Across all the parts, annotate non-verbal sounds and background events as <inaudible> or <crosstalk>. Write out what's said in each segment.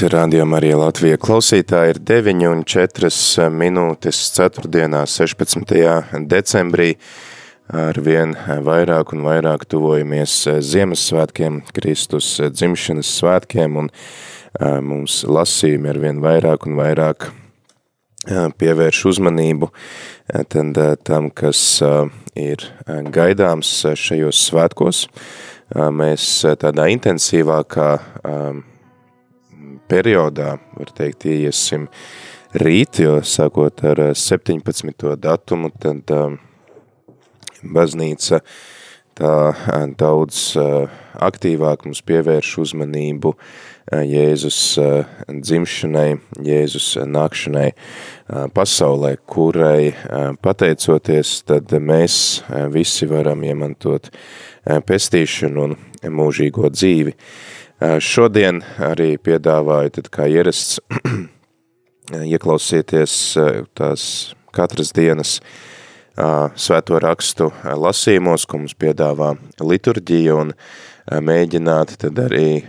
Labrīt, rādījumā arī Latvija klausītāji ir 9 un 4 minūtes 4. 16. decembrī. Ar vien vairāk un vairāk tuvojamies Ziemassvētkiem, Kristus dzimšanas svētkiem un mums lasījumi ar vien vairāk un vairāk pievērš uzmanību tad tam, kas ir gaidāms šajos svētkos. Mēs tādā intensīvākā periodā, var teikt, ieiesim rīt, jo sākot ar 17. Eh, datumu, tad uh, baznīca tā uh, daudz aktīvāk mums pievērš uzmanību Jēzus dzimšanai, Jēzus nākšanai pasaulē, kurai pateicoties, tad mēs visi varam iemantot pestīšanu un mūžīgo dzīvi. Šodien arī piedāvāju, tad kā ierasts, <clears throat> ieklausieties tās katras dienas svēto rakstu lasījumos, ko mums piedāvā liturģija un mēģināt tad arī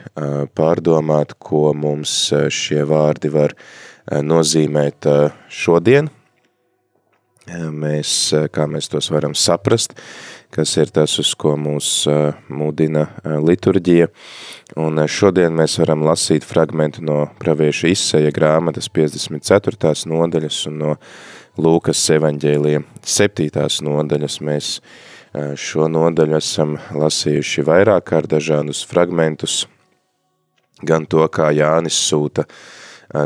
pārdomāt, ko mums šie vārdi var nozīmēt šodien. Mēs, kā mēs tos varam saprast, kas ir tas, uz ko mūs mudina liturģija. Un šodien mēs varam lasīt fragmentu no pravieša izseja grāmatas 54. nodaļas un no Lūkas evaņģēlija 7. nodaļas. Mēs šo nodaļu esam lasījuši vairāk ar dažādus fragmentus, gan to, kā Jānis sūta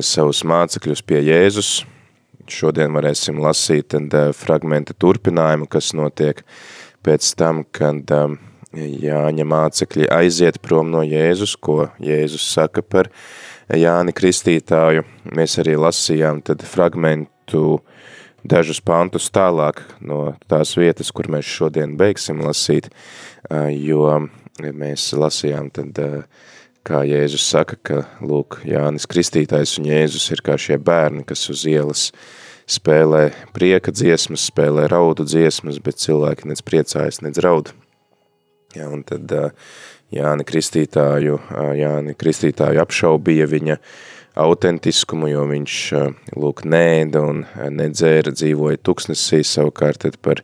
savus mācekļus pie Jēzus. Šodien varēsim lasīt fragmenta turpinājumu, kas notiek pēc tam, kad um, Jāņa mācekļi aiziet prom no Jēzus, ko Jēzus saka par Jāni Kristītāju. Mēs arī lasījām tad fragmentu dažus pantus tālāk no tās vietas, kur mēs šodien beigsim lasīt, jo mēs lasījām tad, kā Jēzus saka, ka, lūk, Jānis Kristītājs un Jēzus ir kā šie bērni, kas uz ielas uh, spēlē prieka dziesmas, spēlē raudu dziesmas, bet cilvēki nec priecājas, nec raud. Ja, un tad Jāni Kristītāju, Jāni Kristītāju apšaubīja viņa autentiskumu, jo viņš, lūk, nēda un nedzēra, dzīvoja tuksnesī, savukārt tad par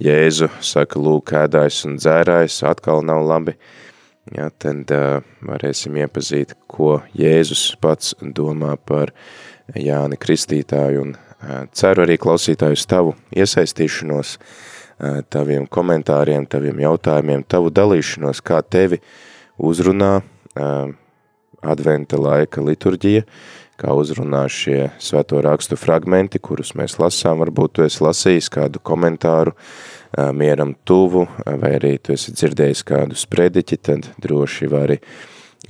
Jēzu saka, lūk, ēdājs un dzērājs, atkal nav labi. Ja, tad varēsim iepazīt, ko Jēzus pats domā par Jāni Kristītāju un Ceru arī klausītājus tavu iesaistīšanos, taviem komentāriem, taviem jautājumiem, tavu dalīšanos, kā tevi uzrunā adventa laika liturģija, kā uzrunā šie svēto rakstu fragmenti, kurus mēs lasām, varbūt tu esi lasījis kādu komentāru mieram tuvu, vai arī tu esi dzirdējis kādu sprediķi, tad droši vari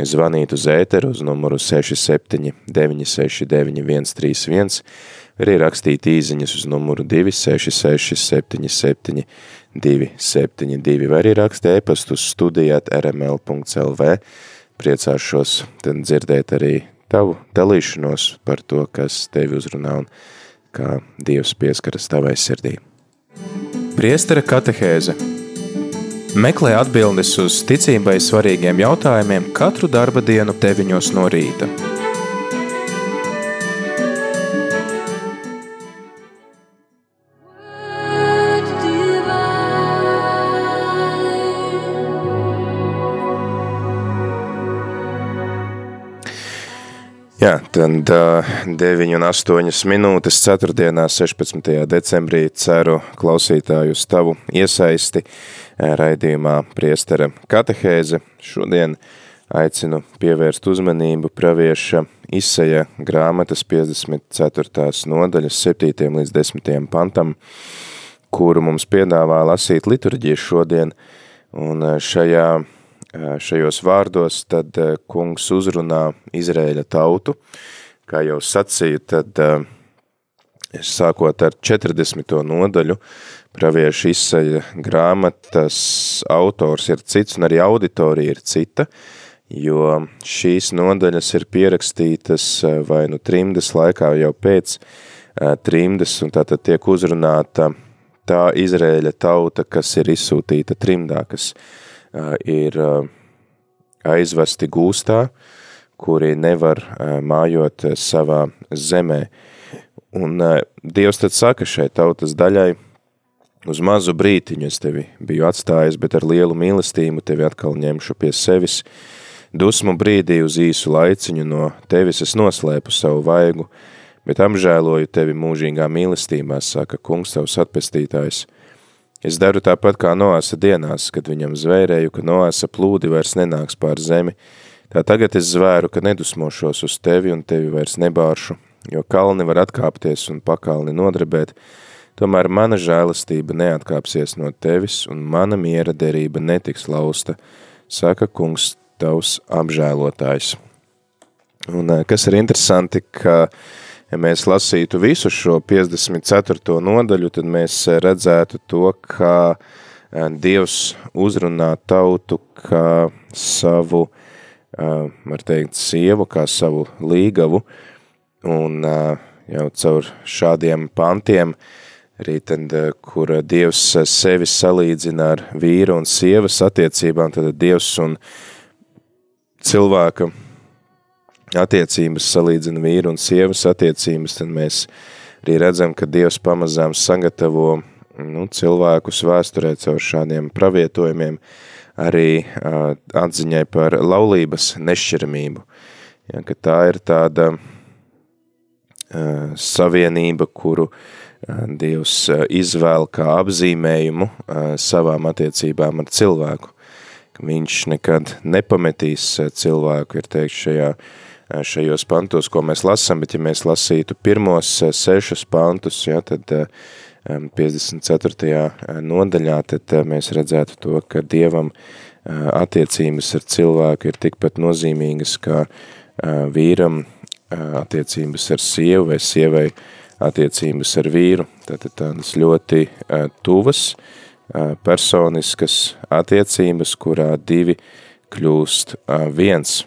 zvanīt uz ēteru uz numuru 67 969 131, arī rakstīt īziņas uz numuru 266 77 272, vai arī rakstīt e-pastu uz studijāt rml.lv. Priecāšos tad dzirdēt arī tavu dalīšanos par to, kas tevi uzrunā un kā Dievs pieskaras tavai sirdī. Priestara katehēze Meklē atbildes uz ticībai svarīgiem jautājumiem katru darba dienu 9 no rīta. Jā, tad uh, 9 un 8 minūtes 4. 16. decembrī ceru klausītāju uz tavu iesaisti raidījumā priestera katehēze. Šodien aicinu pievērst uzmanību pravieša izseja grāmatas 54. nodaļas 7. līdz 10. pantam, kuru mums piedāvā lasīt liturģiju šodien, un šajā, šajos vārdos tad kungs uzrunā Izrēļa tautu, kā jau sacīju, tad sākot ar 40. nodaļu, praviešu izsaļa grāmatas autors ir cits un arī auditorija ir cita, jo šīs nodaļas ir pierakstītas vai nu trimdas laikā jau pēc trimdas, un tātad tiek uzrunāta tā Izrēļa tauta, kas ir izsūtīta trimdā, kas ir aizvesti gūstā, kuri nevar mājot savā zemē. Un Dievs tad saka šai tautas daļai, uz mazu brītiņu es tevi biju atstājis, bet ar lielu mīlestību tevi atkal ņemšu pie sevis. Dusmu brīdī uz īsu laiciņu no tevis es noslēpu savu vaigu, bet apžēloju tevi mūžīgā mīlestībā, saka kungs tavs atpestītājs. Es daru tāpat kā Noāsa dienās, kad viņam zvērēju, ka Noāsa plūdi vairs nenāks pār zemi, tā tagad es zvēru, ka nedusmošos uz tevi un tevi vairs nebāršu, jo kalni var atkāpties un pakalni nodrebēt, tomēr mana žēlastība neatkāpsies no tevis un mana miera derība netiks lausta, saka kungs tavs apžēlotājs. Un eh, kas ir interesanti, ka ja mēs lasītu visu šo 54. nodaļu, tad mēs redzētu to, kā eh, Dievs uzrunā tautu kā savu, eh, var teikt, sievu, kā savu līgavu, un jau caur šādiem pantiem, arī tad, kur Dievs sevi salīdzina ar vīru un sievas attiecībām, tad Dievs un cilvēka attiecības salīdzina vīru un sievas attiecības, tad mēs arī redzam, ka Dievs pamazām sagatavo nu, cilvēkus vēsturē caur šādiem pravietojumiem, arī uh, atziņai par laulības nešķiramību. Ja, ka tā ir tāda uh, savienība, kuru uh, Dievs uh, izvēl kā apzīmējumu uh, savām attiecībām ar cilvēku. Ka viņš nekad nepametīs cilvēku, ir teikt šajā uh, šajos pantos, ko mēs lasām, bet ja mēs lasītu pirmos sešus pantus, ja, tad 54. nodaļā, tad mēs redzētu to, ka Dievam attiecības ar cilvēku ir tikpat nozīmīgas, kā vīram attiecības ar sievu vai sievai attiecības ar vīru. Tātad tādas ļoti tuvas, personiskas attiecības, kurā divi kļūst viens.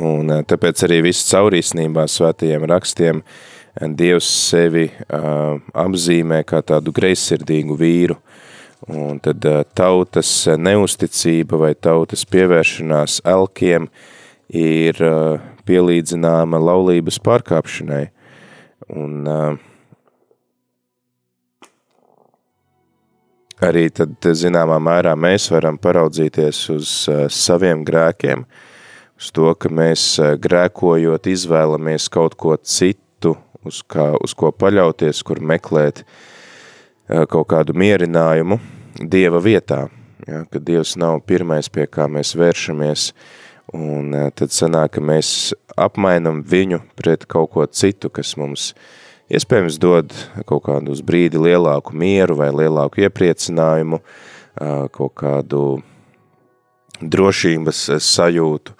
Un eh, tāpēc arī viss caurīsnībā svētajiem rakstiem eh, Dievs sevi uh, apzīmē kā tādu greizsirdīgu vīru. Un tad uh, tautas neusticība vai tautas pievēršanās elkiem ir uh, pielīdzināma laulības pārkāpšanai. Un uh, arī tad zināmā mērā mēs varam paraudzīties uz uh, saviem grēkiem, uh, uz to, ka mēs eh, grēkojot izvēlamies kaut ko citu, uz, kā, uz ko paļauties, kur meklēt eh, kaut kādu mierinājumu Dieva vietā, ja, ka Dievs nav pirmais, pie kā mēs vēršamies, un eh, tad sanāk, ka mēs apmainam viņu pret kaut ko citu, kas mums iespējams dod kaut kādu uz brīdi lielāku mieru vai lielāku iepriecinājumu, kaut kādu drošības sajūtu,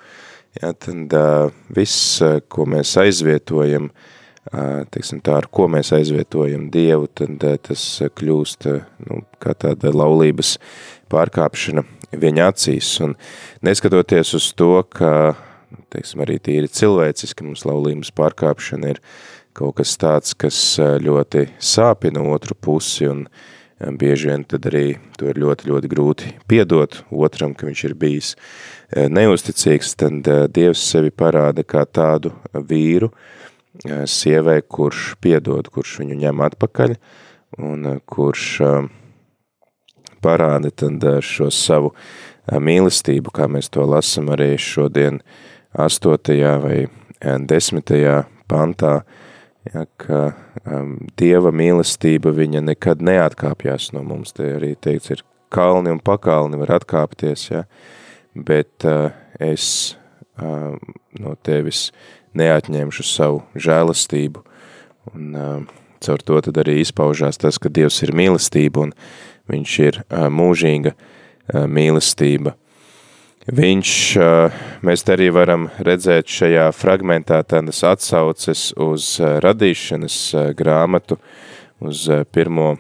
Ja, tad uh, viss, ko mēs aizvietojam, uh, teiksim tā, ar ko mēs aizvietojam Dievu, tad uh, tas kļūst uh, nu, kā tāda laulības pārkāpšana viņa acīs. Un neskatoties uz to, ka, teiksim, arī tīri cilvēciski mums laulības pārkāpšana ir kaut kas tāds, kas ļoti sāpina otru pusi un bieži vien tad arī to ir ļoti, ļoti grūti piedot otram, ka viņš ir bijis uh, Eh, neusticīgs, tad eh, Dievs sevi parāda kā tādu vīru eh, sievai, kurš piedod, kurš viņu ņem atpakaļ un kurš parāda tad šo savu mīlestību, kā mēs to lasam arī šodien 8. vai 10. pantā, ja, ka um, Dieva mīlestība viņa nekad neatkāpjās no mums, te arī teikts ir kalni un pakalni var atkāpties, ja, uh, bet uh, es uh, no tevis neatņemšu savu žēlastību. Un uh, caur to tad arī izpaužās tas, ka Dievs ir mīlestība un viņš ir mūžīga mīlestība. Viņš, mēs arī varam redzēt šajā fragmentā tādas atsauces uz radīšanas grāmatu, uz pirmo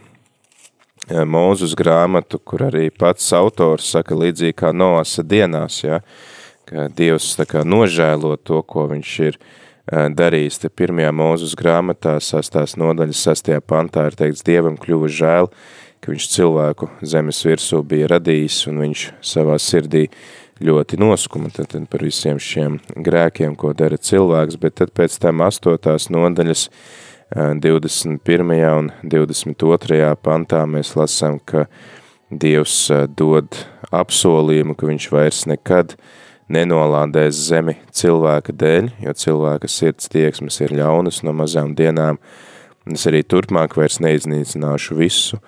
mūzus grāmatu, kur arī pats autors saka līdzīgi kā Noasa dienās, ja, ka Dievs tā kā nožēlo to, ko viņš ir darījis. Te pirmajā mūzus grāmatā, sastās nodaļas, sastajā pantā ir teikts, Dievam kļuva žēl, ka viņš cilvēku zemes virsū bija radījis un viņš savā sirdī ļoti noskuma tad, tad par visiem šiem grēkiem, ko dara cilvēks, bet tad pēc tam astotās nodaļas 21. un 22. pantā mēs lasām, ka Dievs dod apsolījumu, ka viņš vairs nekad nenolādēs zemi cilvēka dēļ, jo cilvēka sirds tieksmes ir ļaunas no mazām dienām, un es arī turpmāk vairs neiznīcināšu visu,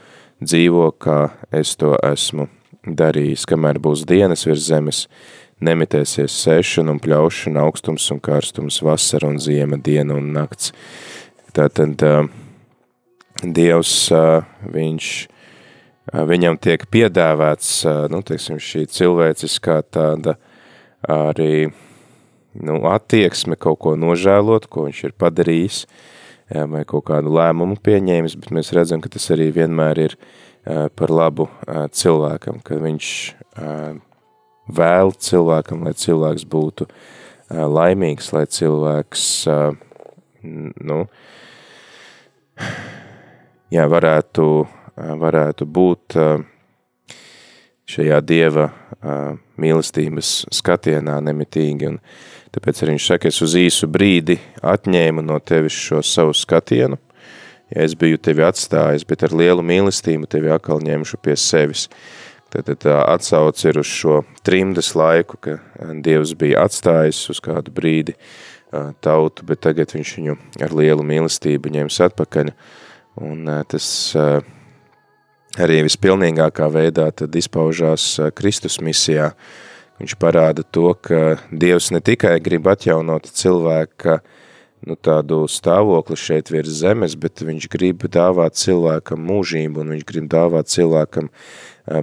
dzīvo, kā es to esmu darījis, kamēr būs dienas virs zemes, nemitēsies sēšana un pļaušana, augstums un karstums, vasara un ziema, diena un nakts. Tātad Dievs, viņš, viņam tiek piedāvāts, nu, teiksim, šī cilvēciskā tāda arī, nu, attieksme kaut ko nožēlot, ko viņš ir padarījis, vai kaut kādu lēmumu pieņēmis, bet mēs redzam, ka tas arī vienmēr ir par labu cilvēkam, ka viņš vēl cilvēkam, lai cilvēks būtu laimīgs, lai cilvēks, nu, jā, varētu, varētu būt šajā Dieva mīlestības skatienā nemitīgi, un tāpēc arī viņš saka, es uz īsu brīdi atņēmu no tevis šo savu skatienu, ja es biju tevi atstājis, bet ar lielu mīlestību tevi atkal ņemšu pie sevis. Tad tā atsauc ir uz šo trimdas laiku, ka Dievs bija atstājis uz kādu brīdi, uh, tautu, bet tagad viņš viņu ar lielu mīlestību ņems atpakaļ. Un tas arī vispilnīgākā veidā tad izpaužās Kristus misijā. Viņš parāda to, ka Dievs ne tikai grib atjaunot cilvēka nu, tādu stāvokli šeit virs zemes, bet viņš grib dāvāt cilvēkam mūžību un viņš grib dāvāt cilvēkam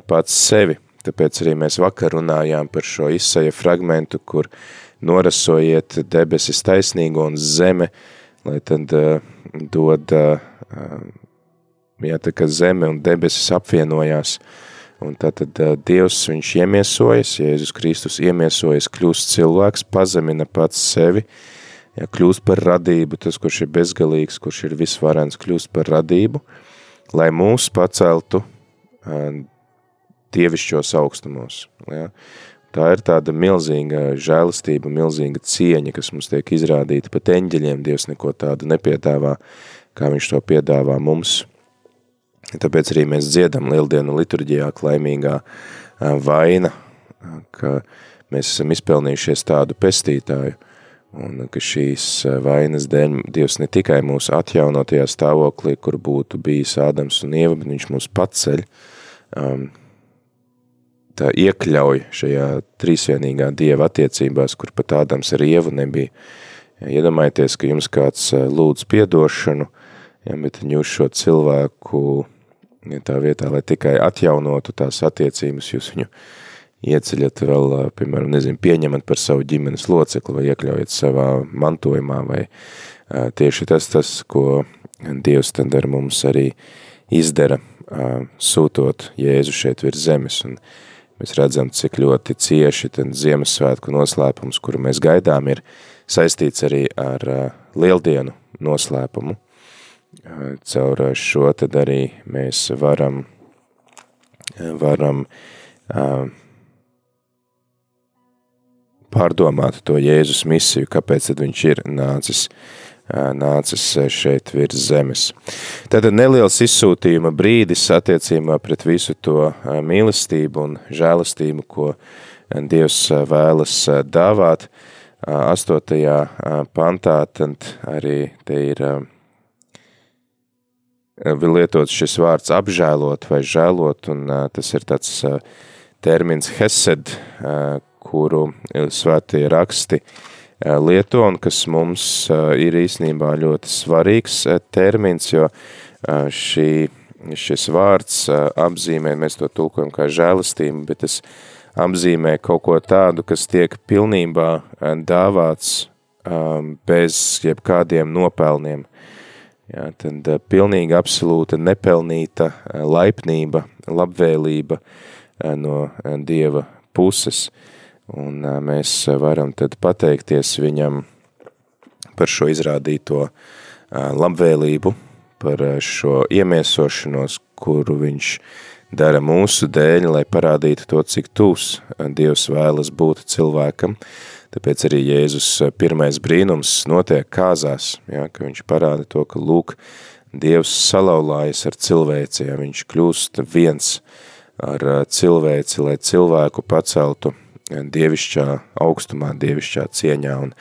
pats sevi. Tāpēc arī mēs vakar runājām par šo izsaja fragmentu, kur uh, norasojiet debesis taisnīgo un zeme, lai tad uh, dod, uh, jā, tā kā zeme un debesis apvienojās, un tātad uh, Dievs, viņš iemiesojas, Jēzus Kristus iemiesojas, kļūst cilvēks, pazemina pats sevi, jā, kļūst par radību, tas, kurš ir bezgalīgs, kurš ir visvarens, kļūst par radību, lai mūs paceltu dievišķos augstumos. Ja? Tā ir tāda milzīga žēlistība, milzīga cieņa, kas mums tiek izrādīta pat eņģeļiem. Dievs neko tādu nepiedāvā, kā viņš to piedāvā mums. Tāpēc arī mēs dziedam lieldienu liturģijā klaimīgā vaina, ka mēs esam izpelnījušies tādu pestītāju, un ka šīs vainas dēļ Dievs ne tikai mūs atjaunotajā stāvoklī, kur būtu bijis Ādams un Ieva, bet viņš mūs paceļ, um, tā iekļauj šajā trīsvienīgā dieva attiecībās, kur pat Ādams ar Ievu nebija. Iedomājieties, ka jums kāds lūdz piedošanu, ja, bet jūs šo cilvēku ja, tā vietā, lai tikai atjaunotu tās attiecības, jūs viņu ieceļat vēl, piemēram, nezinu, pieņemat par savu ģimenes locekli vai iekļaujat savā mantojumā vai tieši tas, tas, ko Dievs tad ar mums arī izdara, sūtot Jēzu šeit virs zemes. Un, Mēs redzam, cik ļoti cieši Ziemassvētku noslēpums, kuru mēs gaidām, ir saistīts arī ar lieldienu noslēpumu. Caur šo tad arī mēs varam, varam uh, pārdomāt to Jēzus misiju, kāpēc tad viņš ir nācis nācis šeit virs zemes. Tātad neliels izsūtījuma brīdis attiecībā pret visu to mīlestību un žēlastību, ko Dievs vēlas dāvāt. Astotajā pantā tad arī te ir lietots šis vārds apžēlot vai žēlot, un tas ir tāds termins hesed, kuru svētie raksti lieto un kas mums ir īstenībā ļoti svarīgs termins, jo šī, šis vārds apzīmē, mēs to tulkojam kā žēlastību, bet tas apzīmē kaut ko tādu, kas tiek pilnībā dāvāts bez jebkādiem nopelniem. Jā, tad pilnīgi absolūta nepelnīta laipnība, labvēlība no Dieva puses. Un mēs varam tad pateikties viņam par šo izrādīto labvēlību, par šo iemiesošanos, kuru viņš dara mūsu dēļ, lai parādītu to, cik tūs Dievs vēlas būt cilvēkam. Tāpēc arī Jēzus pirmais brīnums notiek kāzās, ja, ka viņš parāda to, ka lūk, Dievs salaulājas ar cilvēci, ja viņš kļūst viens ar cilvēci, lai cilvēku paceltu dievišķā augstumā, dievišķā cieņā, un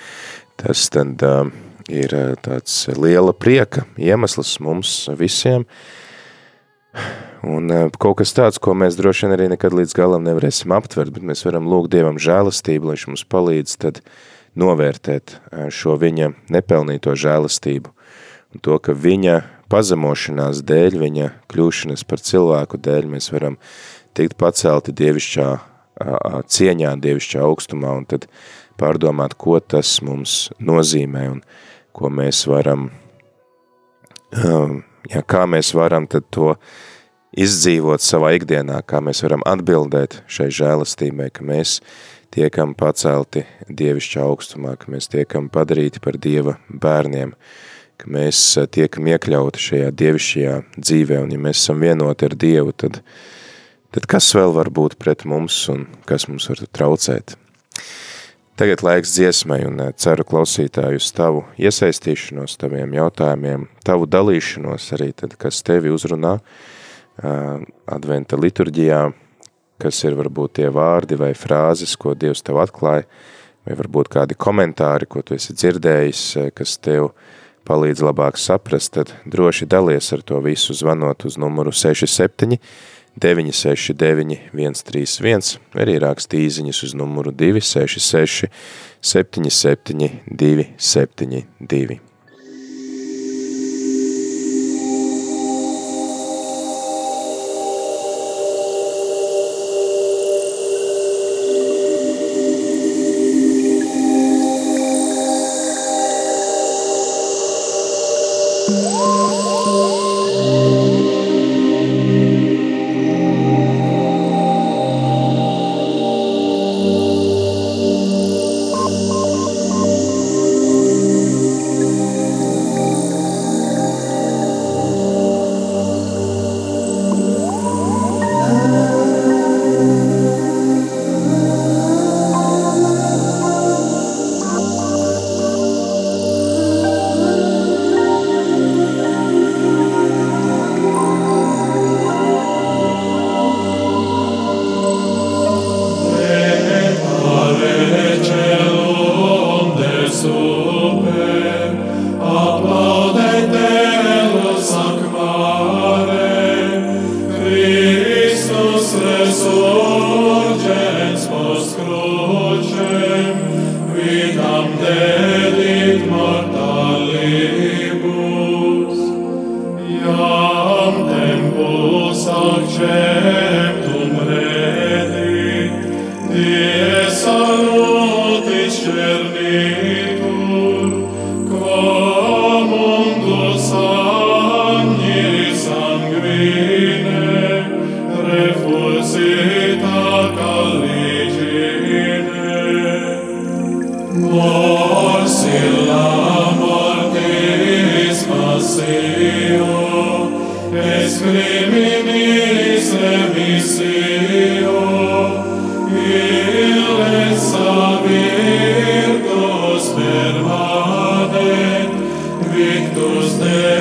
tas tad uh, ir tāds liela prieka iemesls mums visiem, un uh, kaut kas tāds, ko mēs droši vien arī nekad līdz galam nevarēsim aptvert, bet mēs varam lūgt Dievam žēlastību, lai viņš mums palīdz tad novērtēt šo viņa nepelnīto žēlastību, un to, ka viņa pazemošanās dēļ, viņa kļūšanas par cilvēku dēļ, mēs varam tikt pacelti dievišķā cieņā, dievišķā augstumā, un tad pārdomāt, ko tas mums nozīmē, un ko mēs varam, ja, kā mēs varam tad to izdzīvot savā ikdienā, kā mēs varam atbildēt šai žēlastībai, ka mēs tiekam pacelti dievišķā augstumā, ka mēs tiekam padarīti par Dieva bērniem, ka mēs tiekam iekļauti šajā dievišķajā dzīvē, un ja mēs esam vienoti ar Dievu, tad uh, tad kas vēl var būt pret mums un kas mums var traucēt? Tagad laiks dziesmai un eh, ceru klausītāju uz tavu iesaistīšanos, taviem jautājumiem, tavu dalīšanos arī tad, kas tevi uzrunā uh, adventa liturģijā, kas ir varbūt tie vārdi vai frāzes, ko Dievs tev atklāja, vai varbūt kādi komentāri, ko tu esi dzirdējis, eh, kas tev palīdz labāk saprast, tad droši dalies ar to visu zvanot uz numuru 67 969 131, arī raksti īziņas uz numuru 266 77 272. those Deus.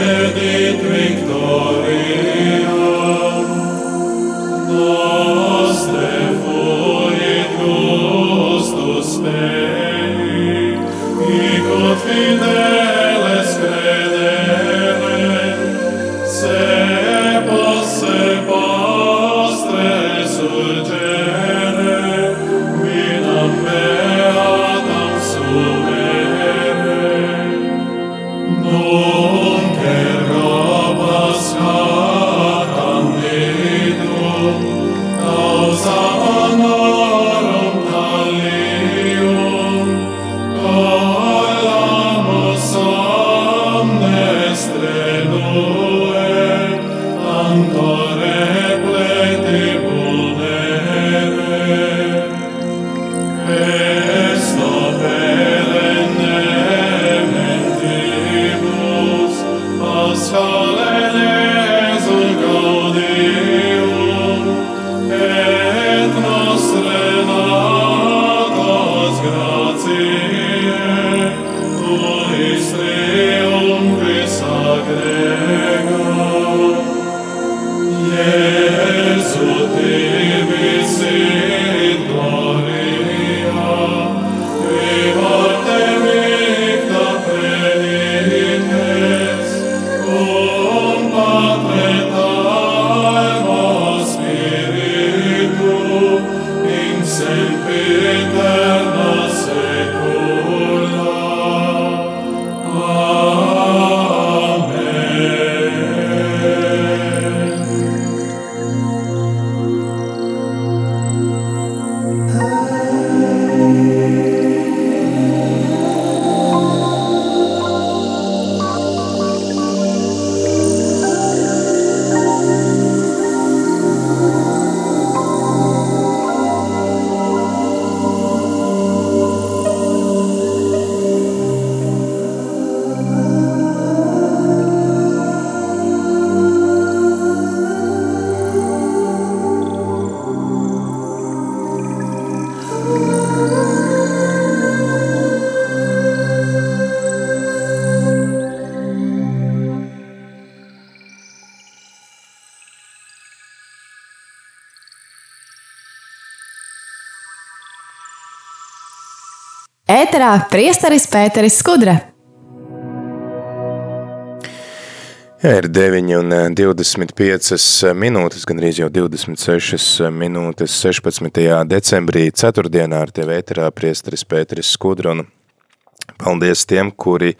Ēterā priesteris Pēteris Skudra. Ir 9 un 25 minūtes, gan arī jau 26 minūtes 16. decembrī, ceturtdienā ar tevi ēterā priesteris Pēteris Skudra. Un paldies tiem, kuri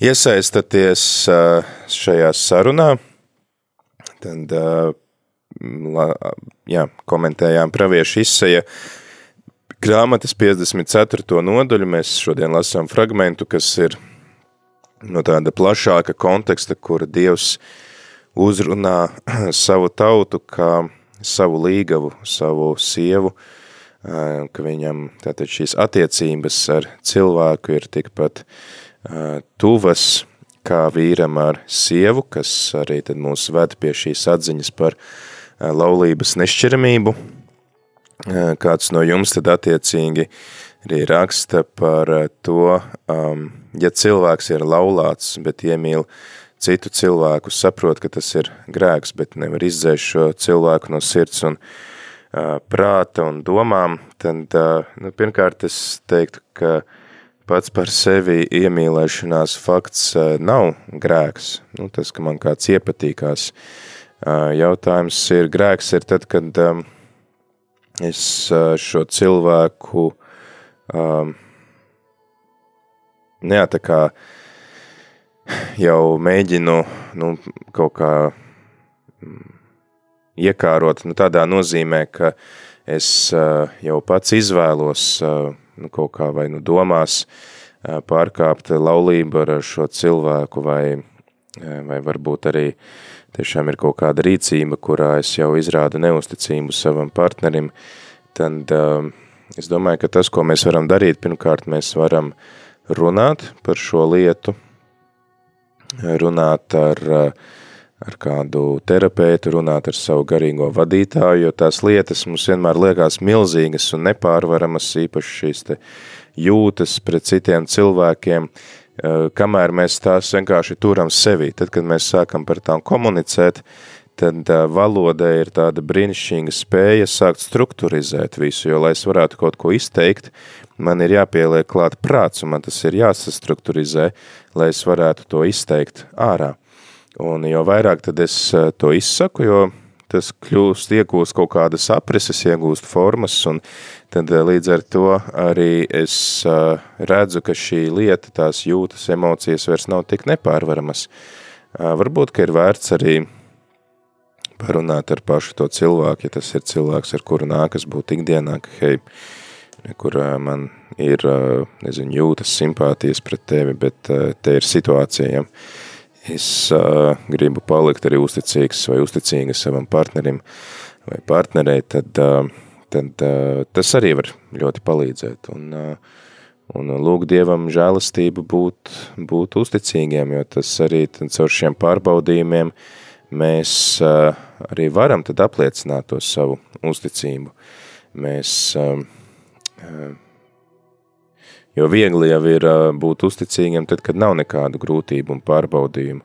iesaistaties šajā sarunā. Tad, jā, komentējām praviešu izseja grāmatas 54. nodaļu. Mēs šodien lasām fragmentu, kas ir no tāda plašāka konteksta, kur Dievs uzrunā <clears throat> savu tautu kā savu līgavu, savu sievu, ka viņam tātad šīs attiecības ar cilvēku ir tikpat tuvas kā vīram ar sievu, kas arī tad mūs ved pie šīs atziņas par laulības nešķiramību, kāds no jums tad attiecīgi arī raksta par to, um, ja cilvēks ir laulāts, bet iemīl citu cilvēku, saprot, ka tas ir grēks, bet nevar izdzēst šo cilvēku no sirds un uh, prāta un domām, tad, uh, nu, pirmkārt es teiktu, ka pats par sevi iemīlēšanās fakts uh, nav grēks. Nu, tas, ka man kāds iepatīkās, uh, jautājums ir grēks ir tad, kad um, es šo cilvēku um, jā, tā kā jau mēģinu nu, kaut kā mm, iekārot nu, tādā nozīmē, ka es uh, jau pats izvēlos uh, nu, kaut kā vai nu domās uh, pārkāpt laulību ar šo cilvēku vai, vai varbūt arī uh, tiešām ir kaut kāda rīcība, kurā es jau izrādu neusticību savam partnerim, tad uh, es domāju, ka tas, ko mēs varam darīt, pirmkārt mēs varam runāt par šo lietu, runāt ar, ar kādu terapeitu, runāt ar savu garīgo vadītāju, jo tās lietas mums vienmēr liekas milzīgas un nepārvaramas, īpaši šīs te jūtas pret citiem cilvēkiem, uh, kamēr mēs tās vienkārši turam sevi. Tad, kad mēs sākam par tām komunicēt, tad uh, valoda ir tāda brīnišķīga spēja sākt strukturizēt visu, jo, lai es varētu kaut ko izteikt, man ir jāpieliek klāt prāts, un man tas ir jāsastrukturizē, lai es varētu to izteikt ārā. Un jo vairāk tad es uh, to izsaku, jo tas kļūst, iegūst kaut kādas aprises, iegūst formas, un tad eh, līdz ar to arī es uh, redzu, ka šī lieta, tās jūtas, emocijas vairs nav tik nepārvaramas. Uh, varbūt, ka ir vērts arī parunāt ar pašu to cilvēku, ja tas ir cilvēks, ar kuru nākas būt ikdienā, ka hei, kur man ir, nezinu, jūtas simpātijas pret tevi, bet te ir situācija, ja? Es uh, gribu palikt arī uzticīgs vai uzticīga savam partnerim vai partnerei, tad, uh, tad uh, tas arī var ļoti palīdzēt. Un, uh, un lūk Dievam žēlastību būt, būt uzticīgiem, jo tas arī caur šiem pārbaudījumiem mēs uh, arī varam tad apliecināt to savu uzticību. Mēs uh, uh, Jo viegli jau ir būt uzticīgiem tad, kad nav nekādu grūtību un pārbaudījumu.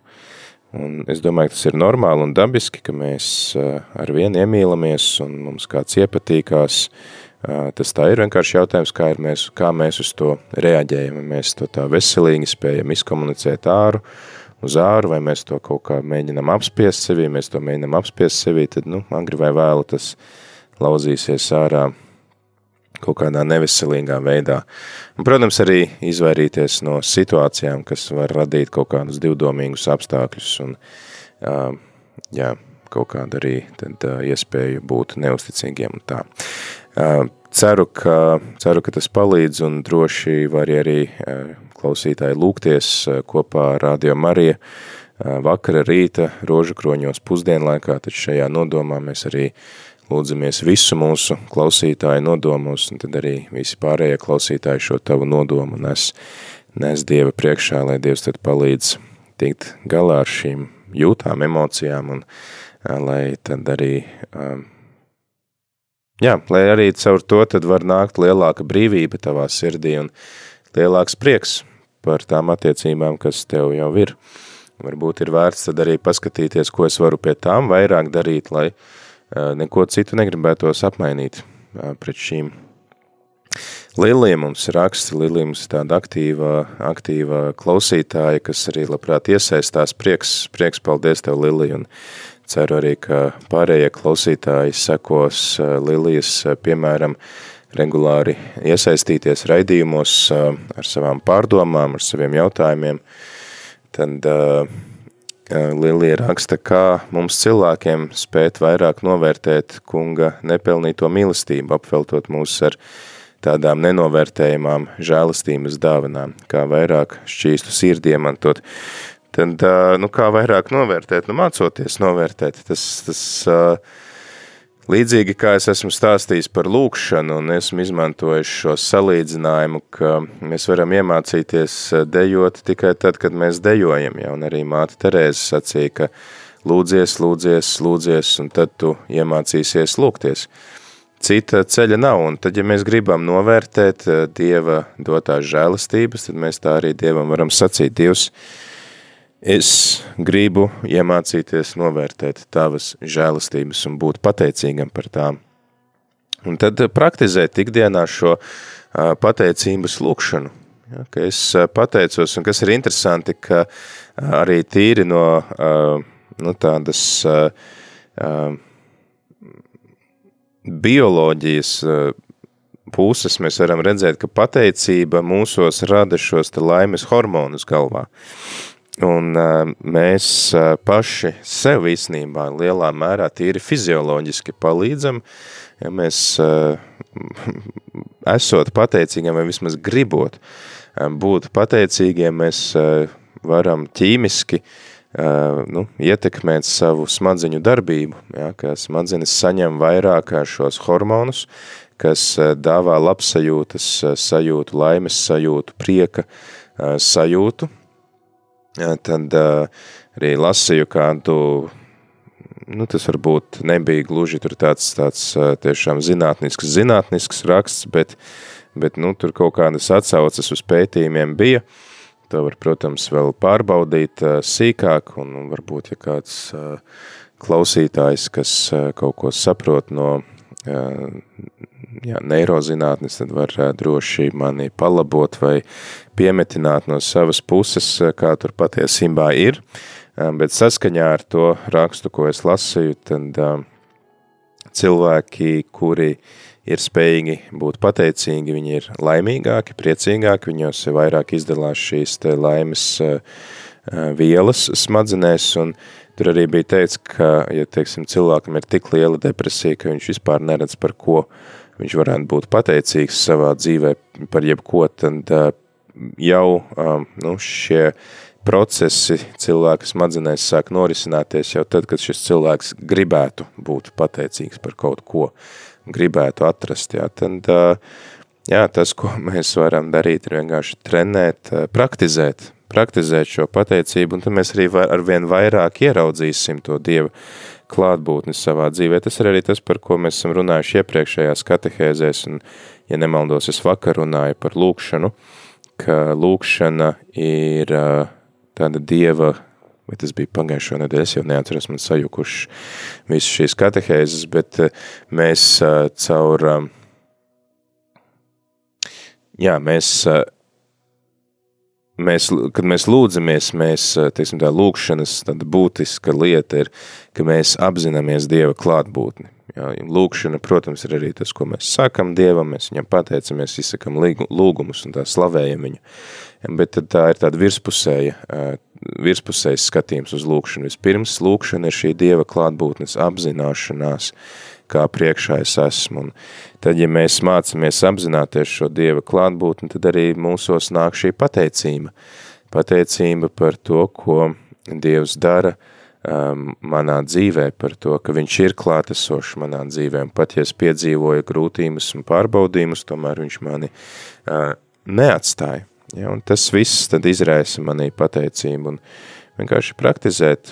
Un es domāju, ka tas ir normāli un dabiski, ka mēs ar vienu iemīlamies un mums kāds iepatīkās. Tas tā ir vienkārši jautājums, kā, ir mēs, kā mēs uz to reaģējam. Mēs to tā veselīgi spējam izkomunicēt āru, uz āru, vai mēs to kaut kā mēģinam apspiest sevī, mēs to mēģinam apspiest sevī, tad, nu, agri vai vēlu tas lauzīsies ārā kaut kādā neveselīgā veidā. Un, protams, arī izvairīties no situācijām, kas var radīt kaut kādus divdomīgus apstākļus un uh, jā, kaut kādu arī tad, uh, iespēju būt neusticīgiem un tā. Uh, ceru, ka, ceru, ka tas palīdz un droši var arī uh, klausītāji lūgties uh, kopā ar Radio Marija uh, vakara rīta rožu kroņos pusdienlaikā, tad šajā nodomā mēs arī uh, lūdzamies visu mūsu klausītāju nodomos, un tad arī visi pārējie klausītāji šo tavu nodomu nes, nes Dieva priekšā, lai Dievs tad palīdz tikt galā ar šīm jūtām, emocijām, un lai tad arī, jā, lai arī caur to tad var nākt lielāka brīvība tavā sirdī un lielāks prieks par tām attiecībām, kas tev jau ir. Varbūt ir vērts tad arī paskatīties, ko es varu pie tām vairāk darīt, lai uh, neko citu negribētos apmainīt pret šīm. Lilija mums raksta, Lilija mums ir tāda aktīva, aktīva klausītāja, kas arī labprāt iesaistās. Prieks, prieks paldies tev, Lilija, un ceru arī, ka pārējie klausītāji sekos Lilijas, piemēram, regulāri iesaistīties raidījumos ar savām pārdomām, ar saviem jautājumiem. Tad uh, Lilija raksta, kā mums cilvēkiem spēt vairāk novērtēt kunga nepelnīto mīlestību, apveltot mūs ar tādām nenovērtējumām žēlastības dāvanām, kā vairāk šķīstu sirdi iemantot. Tad, nu, kā vairāk novērtēt, nu, mācoties novērtēt, tas, tas līdzīgi kā es esmu stāstījis par lūkšanu un esmu izmantojis šo salīdzinājumu, ka mēs varam iemācīties dejot tikai tad, kad mēs dejojam, ja, un arī māte Terēze sacīja, ka lūdzies, lūdzies, lūdzies, un tad tu iemācīsies lūgties. Cita ceļa nav, un tad, ja mēs gribam novērtēt eh, Dieva dotās žēlastības, tad mēs tā arī Dievam varam sacīt, Dievs, es gribu iemācīties novērtēt tavas žēlastības un būt pateicīgam par tām. Un tad praktizēt ikdienā šo pateicības lūkšanu, ja, ka es pateicos, un kas ir interesanti, ka arī tīri no nu, tādas bioloģijas eh, puses mēs varam redzēt, ka pateicība mūsos rada šos laimes hormonus galvā. Un uh, mēs uh, paši sev īstenībā lielā mērā tīri fizioloģiski palīdzam, ja mēs uh, <laughs> esot pateicīgiem vai vismaz gribot būt pateicīgiem, mēs varam ķīmiski nu, ietekmēt savu smadziņu darbību, ja, ka smadzenes saņem vairāk šos hormonus, kas dāvā labsajūtas sajūtu, laimes sajūtu, prieka sajūtu. Tad arī lasīju kādu, nu, tas varbūt nebija gluži tur tāds, tāds tiešām zinātnisks, zinātnisks raksts, bet, bet nu, tur kaut kādas atsaucas uz pētījumiem bija, To var, protams, vēl pārbaudīt sīkāk, un varbūt, ja kāds klausītājs, kas kaut ko saprot no jā, neirozinātnes, tad var droši mani palabot vai piemetināt no savas puses, kā tur patiesībā ir. Bet saskaņā ar to rakstu, ko es lasīju, tad cilvēki, kuri uh, ir spējīgi būt pateicīgi, viņi ir laimīgāki, priecīgāki, viņos vairāk izdalās šīs te laimes uh, vielas smadzenēs, un tur arī bija teicis, ka, ja, teiksim, cilvēkam ir tik liela depresija, ka viņš vispār neredz par ko viņš varētu būt pateicīgs savā dzīvē par jebko, tad jau nu, šie procesi cilvēka smadzenēs sāk norisināties jau tad, kad šis cilvēks gribētu būt pateicīgs par kaut ko. Gribētu atrast. Jā, tad, jā, tas, ko mēs varam darīt, ir vienkārši trenēt, praktizēt, praktizēt šo pateicību, un tad mēs arī ar vien vairāk ieraudzīsim to Dieva klātbūtni savā dzīvē. Tas ir arī tas, par ko mēs esam runājuši iepriekšējās katehēzēs, un, ja nemaldos, es vakar runāju par lūkšanu, ka lūkšana ir tāda Dieva vai tas bija pagājušo nedēļu, es jau neatceros, man sajukuši visas šīs katehēzes, bet mēs caur, jā, mēs, mēs, kad mēs lūdzamies, mēs, teiksim tā, lūkšanas tāda būtiska lieta ir, ka mēs apzināmies Dieva klātbūtni. Jā, lūkšana, protams, ir arī tas, ko mēs sakam Dievam, mēs viņam pateicamies, izsakam lūgumus un tā slavējam viņu. Bet tad tā ir tāda virspusēja virspusējs skatījums uz lūkšanu. Vispirms lūkšana ir šī Dieva klātbūtnes apzināšanās, kā priekšā es esmu. Un tad, ja mēs mācamies apzināties šo Dieva klātbūtni, tad arī mūsos nāk šī pateicība. Pateicība par to, ko Dievs dara um, manā dzīvē, par to, ka viņš ir klātesošs manā dzīvē. Un pat, ja es piedzīvoju grūtības un pārbaudījumus, tomēr viņš mani uh, neatstāja. Ja, un tas viss tad izraisa manī pateicību un vienkārši praktizēt,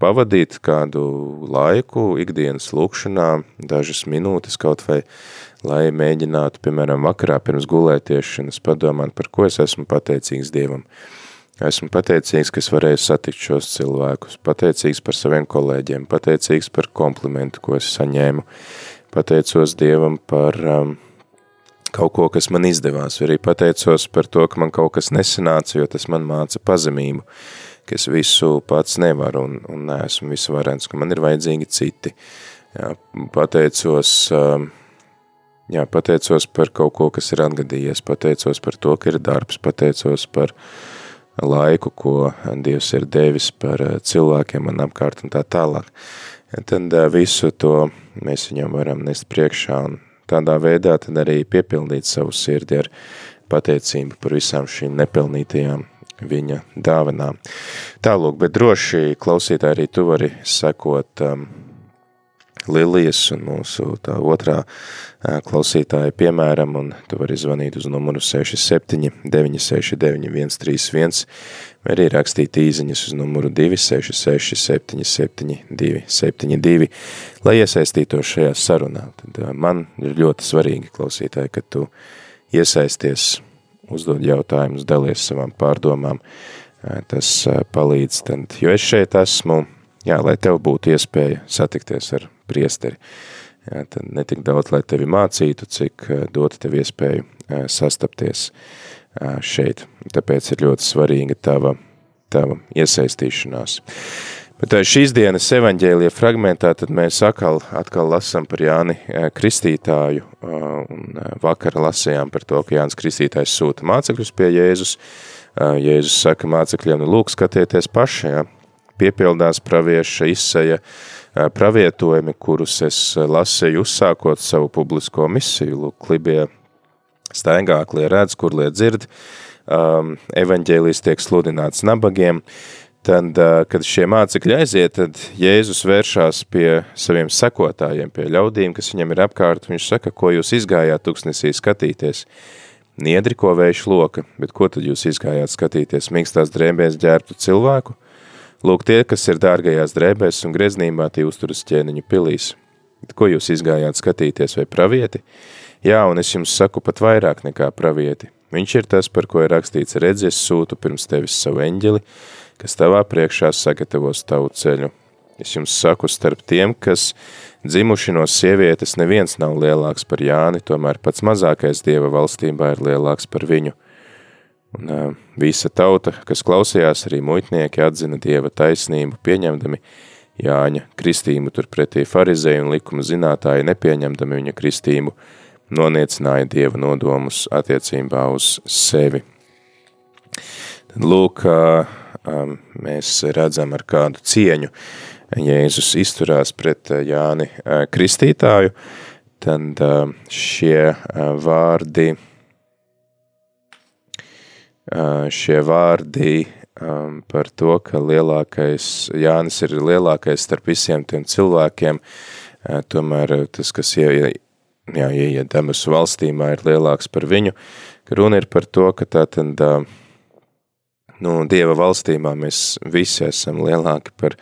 pavadīt kādu laiku ikdienas lūkšanā, dažas minūtes kaut vai, lai mēģinātu, piemēram, vakarā pirms gulētiešanas padomāt, par ko es esmu pateicīgs Dievam. Esmu pateicīgs, ka es varēju satikt šos cilvēkus, pateicīgs par saviem kolēģiem, pateicīgs par komplimentu, ko es saņēmu, pateicos Dievam par um, kaut ko, kas man izdevās, arī pateicos par to, ka man kaut kas nesanāca, jo tas man māca pazemību, ka es visu pats nevaru un, un neesmu visvarens, ka man ir vajadzīgi citi. Jā, pateicos, um, jā, pateicos par kaut ko, kas ir atgadījies, pateicos par to, ka ir darbs, pateicos par laiku, ko Dievs ir devis par uh, cilvēkiem man apkārt un tā tālāk. Ja, tad uh, visu to mēs viņam varam nest priekšā un tādā veidā tad arī piepildīt savu sirdi ar pateicību par visām šīm nepelnītajām viņa dāvanām. Tālūk, bet droši klausītāji arī tu vari sekot um, Lilijas un mūsu tā otrā uh, klausītāja piemēram, un tu vari zvanīt uz numuru 67 969 131, vai arī rakstīt īziņas uz numuru 266 77 272, lai iesaistītos šajā sarunā. Tad uh, man ir ļoti svarīgi, klausītāji, ka tu iesaisties, uzdod jautājumus, dalies savām pārdomām, tas palīdz, tad, jo es šeit esmu, jā, lai tev būtu iespēja satikties ar priesteri. Jā, tad ne tik daudz, lai tevi mācītu, cik dotu tev iespēju sastapties šeit. Tāpēc ir ļoti svarīga tava, tava iesaistīšanās. Bet šīs dienas evaņģēlija fragmentā tad mēs atkal, atkal lasam par Jāni Kristītāju un vakar lasījām par to, ka Jānis Kristītājs sūta mācekļus pie Jēzus. Jēzus saka mācekļiem, nu lūk, skatieties paši, ja? piepildās pravieša izseja, uh, pravietojumi, kurus es lasīju uzsākot savu publisko misiju, lūk, klibie staigāklie redz, kur lie dzird, um, evaņģēlijas tiek sludināts nabagiem, tad, kad šie mācekļi aiziet, tad Jēzus vēršās pie saviem sekotājiem, pie ļaudīm, kas viņam ir apkārt, viņš saka, ko jūs izgājāt tuksnesī skatīties, niedri, ko vējš loka, bet ko tad jūs izgājāt skatīties, mīkstās drēbēs ģērbtu cilvēku, Lūk, tie, kas ir dārgajās drēbēs un greznībā, tie uzturas ķēniņu pilīs. Ko jūs izgājāt skatīties vai pravieti? Jā, un es jums saku pat vairāk nekā pravieti. Viņš ir tas, par ko ir rakstīts redzies sūtu pirms tevis savu eņģeli, kas tavā priekšā sagatavos tavu ceļu. Es jums saku, starp tiem, kas dzimuši no sievietes, neviens nav lielāks par Jāni, tomēr pats mazākais Dieva valstībā ir lielāks par viņu – Un uh, visa tauta, kas klausījās, arī muitnieki atzina Dieva taisnību, pieņemdami Jāņa kristību turpretī farizēju un likuma zinātāji nepieņemdami viņa kristību, noniecināja Dieva nodomus attiecībā uz sevi. Lūk, uh, mēs redzam ar kādu cieņu Jēzus izturās pret Jāni Kristītāju, tad šie vārdi – šie vārdi par to, ka lielākais, Jānis ir lielākais starp visiem tiem cilvēkiem, tomēr tas, kas ie, jā, ieiet debesu valstīmā, ir lielāks par viņu, ka runa ir par to, ka tātad, uh, nu, Dieva valstībā mēs visi esam lielāki par,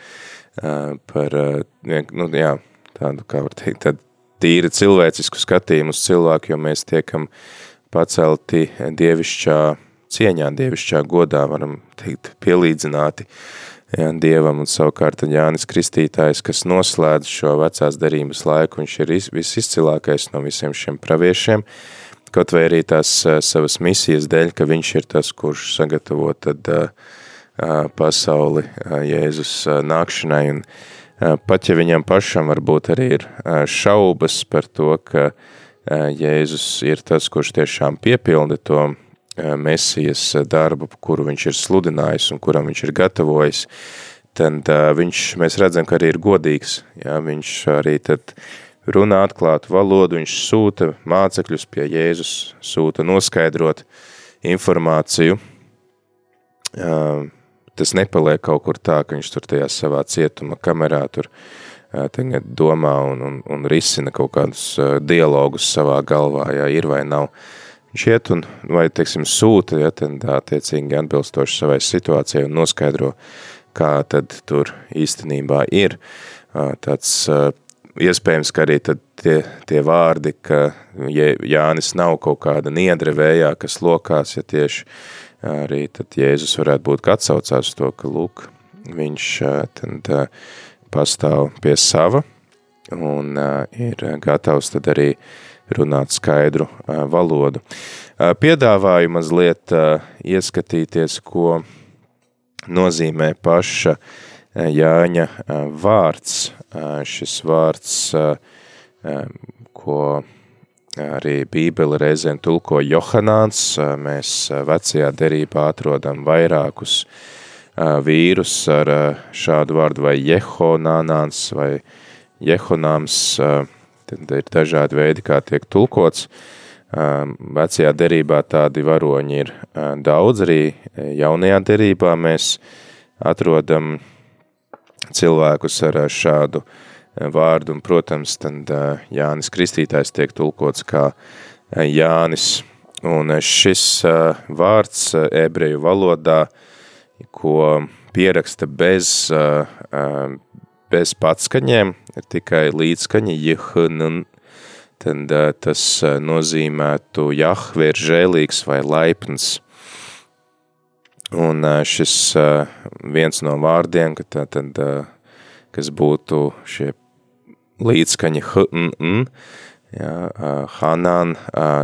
uh, par nu, jā, tādu, kā var teikt, tādu tīri cilvēcisku skatījumu uz cilvēku, jo mēs tiekam pacelti dievišķā cieņā, dievišķā godā, varam teikt, pielīdzināti ja, Dievam, un savukārt Jānis Kristītājs, kas noslēdz šo vecās darības laiku, viņš ir visizcilākais no visiem šiem praviešiem, kaut vai arī tās savas misijas dēļ, ka viņš ir tas, kurš sagatavo tad pasauli Jēzus nākšanai, un pat ja viņam pašam varbūt arī ir šaubas par to, ka Jēzus ir tas, kurš tiešām piepilda to mesijas darbu, kuru viņš ir sludinājis un kuram viņš ir gatavojis, tad viņš, mēs redzam, ka arī ir godīgs. Jā, viņš arī tad runā atklātu valodu, viņš sūta mācekļus pie Jēzus, sūta noskaidrot informāciju. Tas nepaliek kaut kur tā, ka viņš tur tajā savā cietuma kamerā tur tagad domā un, un, un risina kaut kādus dialogus savā galvā, jā, ir vai nav. Viņš iet un, vai, teiksim, sūta, ja, tad attiecīgi atbilstoši savai situācijai un noskaidro, kā tad tur īstenībā ir. Tāds iespējams, ka arī tie, tie vārdi, ka Jānis nav kaut kāda niedre vējā, kas lokās, ja tieši arī tad Jēzus varētu būt, ka atsaucās to, ka, lūk, viņš tad pastāv pie sava, un ir gatavs tad arī runāt skaidru valodu. Piedāvāju mazliet ieskatīties, ko nozīmē paša Jāņa vārds. Šis vārds, ko arī Bībele reizēm tulko Johanāns, mēs vecajā derībā atrodam vairākus vīrus ar šādu vārdu vai Jehonānāns vai Jehonāms, tad ir dažādi veidi, kā tiek tulkots. Vecajā derībā tādi varoņi ir daudz, arī jaunajā derībā mēs atrodam cilvēkus ar šādu vārdu, un, protams, tad Jānis Kristītājs tiek tulkots kā Jānis, un šis vārds ebreju valodā, ko pieraksta bez, bez patskaņiem, tikai līdzskaņa jihn, tad tas nozīmētu Jahve ir žēlīgs vai laipns. Un šis viens no vārdiem, ka tā tad, kas būtu šie līdzskaņi h, n, n, jā, hanan,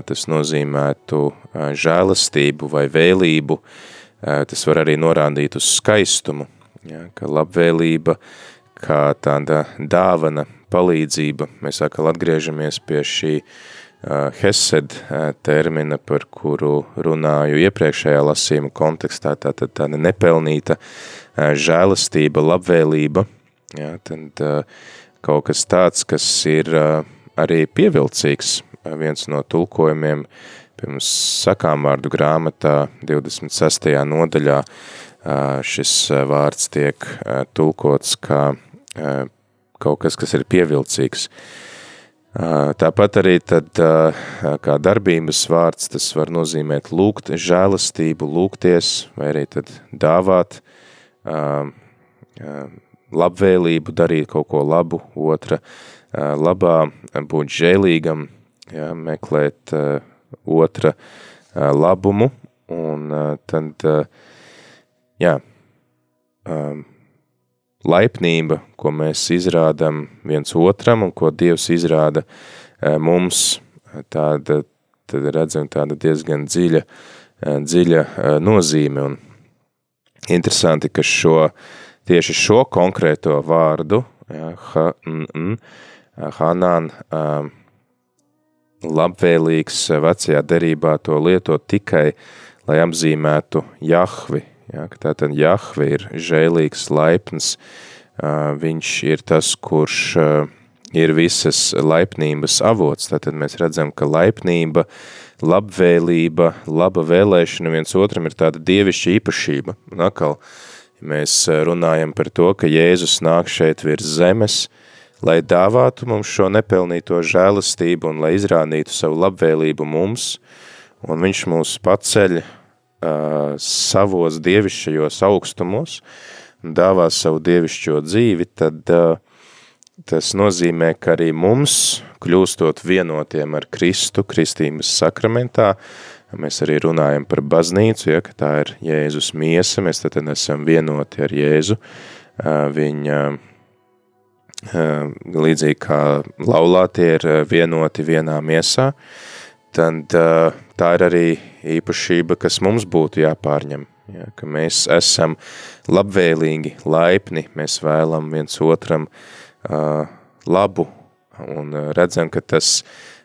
tas nozīmētu žēlastību vai vēlību, tas var arī norādīt uz skaistumu, jā, ka labvēlība, kā tāda dāvana, palīdzība, mēs atkal atgriežamies pie šī uh, Hesed termina, par kuru runāju iepriekšējā lasījuma kontekstā, tātad tāda nepelnīta žēlastība, labvēlība, jā, tad kaut kas tāds, kas ir arī pievilcīgs, viens no tulkojumiem, pirms sakām vārdu grāmatā 26. nodaļā šis vārds tiek tulkots kā kaut kas, kas ir pievilcīgs. Tāpat arī tad, kā darbības vārds, tas var nozīmēt lūgt žēlastību, lūgties, vai arī tad dāvāt labvēlību, darīt kaut ko labu otra labā, būt žēlīgam, jā, meklēt otra labumu, un tad, jā, laipnība, ko mēs izrādam viens otram un ko Dievs izrāda e, mums, tāda, tad redzam tāda diezgan dziļa, e, dziļa e, nozīme. Un interesanti, ka šo, tieši šo konkrēto vārdu, ja, ha, n, n, Hanan, labvēlīgs vecajā derībā to lieto tikai, lai apzīmētu Jahvi, Ja, tātad Jahve ir žēlīgs, laipns, viņš ir tas, kurš ir visas laipnības avots. Tātad mēs redzam, ka laipnība, labvēlība, laba vēlēšana viens otram ir tāda dievišķa īpašība. Un atkal, mēs runājam par to, ka Jēzus nāk šeit virs zemes, lai dāvātu mums šo nepelnīto žēlastību un lai izrādītu savu labvēlību mums, un viņš mūs paceļ savos dievišķajos augstumos, dāvā savu dievišķo dzīvi, tad tas nozīmē, ka arī mums, kļūstot vienotiem ar Kristu, kristības sakramentā, mēs arī runājam par baznīcu, ja, ka tā ir Jēzus miesa, mēs tad esam vienoti ar Jēzu, viņa līdzīgi kā laulātie ir vienoti vienā miesā, tad tā ir arī īpašība, kas mums būtu jāpārņem. Ja, ka mēs esam labvēlīgi, laipni, mēs vēlam viens otram uh, labu un redzam, ka tas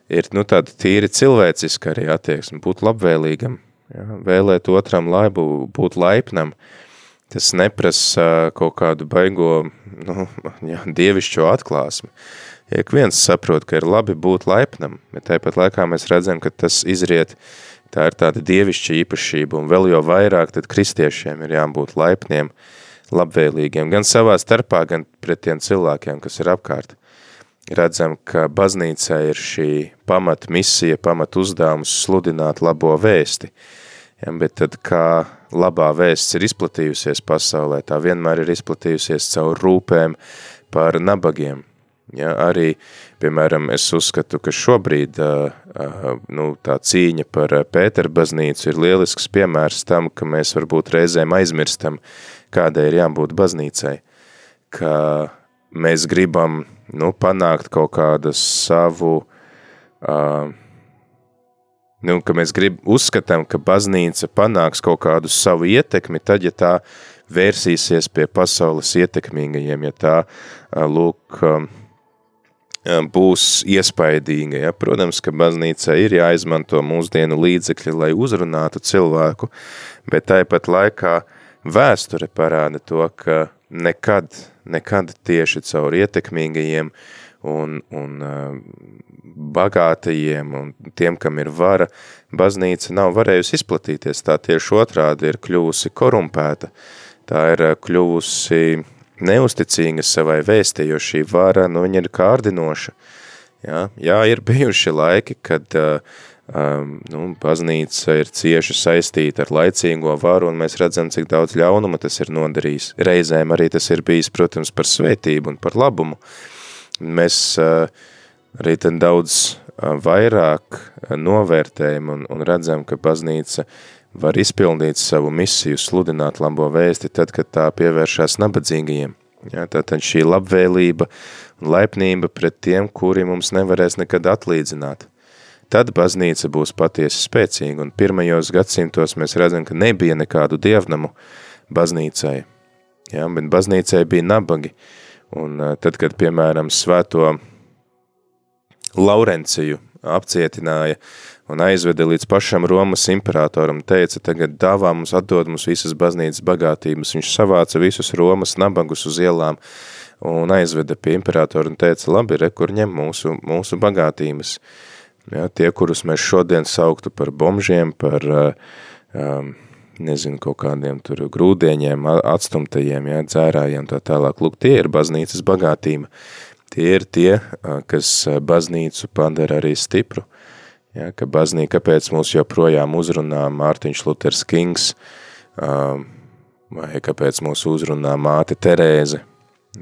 ir nu, tāda tīri cilvēciska arī attieksme, būt labvēlīgam, ja, vēlēt otram laibu, būt laipnam. Tas neprasa kaut kādu baigo nu, ja, dievišķo atklāsmi. Ja ik viens saprot, ka ir labi būt laipnam, bet tāpat laikā mēs redzam, ka tas izriet uh, Tā ir tāda dievišķa īpašība, un vēl jau vairāk tad kristiešiem ir jābūt laipniem, labvēlīgiem, gan savā starpā, gan pret tiem cilvēkiem, kas ir apkārt. Redzam, ka baznīcā ir šī pamat misija, pamat uzdevums sludināt labo vēsti, ja, bet tad kā labā vēsts ir izplatījusies pasaulē, tā vienmēr ir izplatījusies caur rūpēm par nabagiem. Ja, arī Piemēram, es uzskatu, ka šobrīd nu, tā cīņa par Pētera baznīcu ir lielisks piemērs tam, ka mēs varbūt reizēm aizmirstam, kādai ir jābūt baznīcai, ka mēs gribam nu, panākt kaut kādu savu, uh, nu, ka mēs grib, uzskatām, ka baznīca panāks kaut kādu savu ietekmi, tad, ja tā vērsīsies pie pasaules ietekmīgajiem, ja tā, uh, lūk, uh, būs iespaidīga. Ja? Protams, ka baznīca ir jāizmanto mūsdienu līdzekļi, lai uzrunātu cilvēku, bet tāpat laikā vēsture parāda to, ka nekad, nekad tieši caur ietekmīgajiem un, un bagātajiem un tiem, kam ir vara, baznīca nav varējusi izplatīties. Tā tieši otrādi ir kļuvusi korumpēta. Tā ir kļuvusi neusticīga savai vēstē, jo šī vara, nu, viņa ir kārdinoša. Jā, jā ir bijuši laiki, kad uh, um, nu, baznīca ir cieši saistīta ar laicīgo varu, un mēs redzam, cik daudz ļaunuma tas ir nodarījis. Reizēm arī tas ir bijis, protams, par svētību un par labumu. Mēs uh, arī tad daudz uh, vairāk novērtējam un, un redzam, ka baznīca var izpildīt savu misiju, sludināt labo vēsti tad, kad tā pievēršās nabadzīgajiem. Ja, tātad šī labvēlība un laipnība pret tiem, kuri mums nevarēs nekad atlīdzināt. Tad baznīca būs patiesi spēcīga, un pirmajos gadsimtos mēs redzam, ka nebija nekādu dievnamu baznīcai. Ja, bet baznīcai bija nabagi, un tad, kad, piemēram, svēto Laurenciju apcietināja un aizveda līdz pašam Romas imperatoram, teica, tagad dāvā mums atdod mums visas baznīcas bagātības. Viņš savāca visus Romas nabagus uz ielām un aizveda pie imperatora un teica, labi, re, kur ņem mūsu, mūsu bagātības. Ja, tie, kurus mēs šodien sauktu par bomžiem, par, um, nezinu, kaut kādiem tur grūdieņiem, atstumtajiem, ja, dzērājiem, tā tālāk. Lūk, tie ir baznīcas bagātība. Tie ir tie, kas baznīcu padara arī stipru. Ja, ka baznīca, kāpēc mūs joprojām uzrunā Mārtiņš Luters Kings, vai kāpēc mūs uzrunā māte Terēze,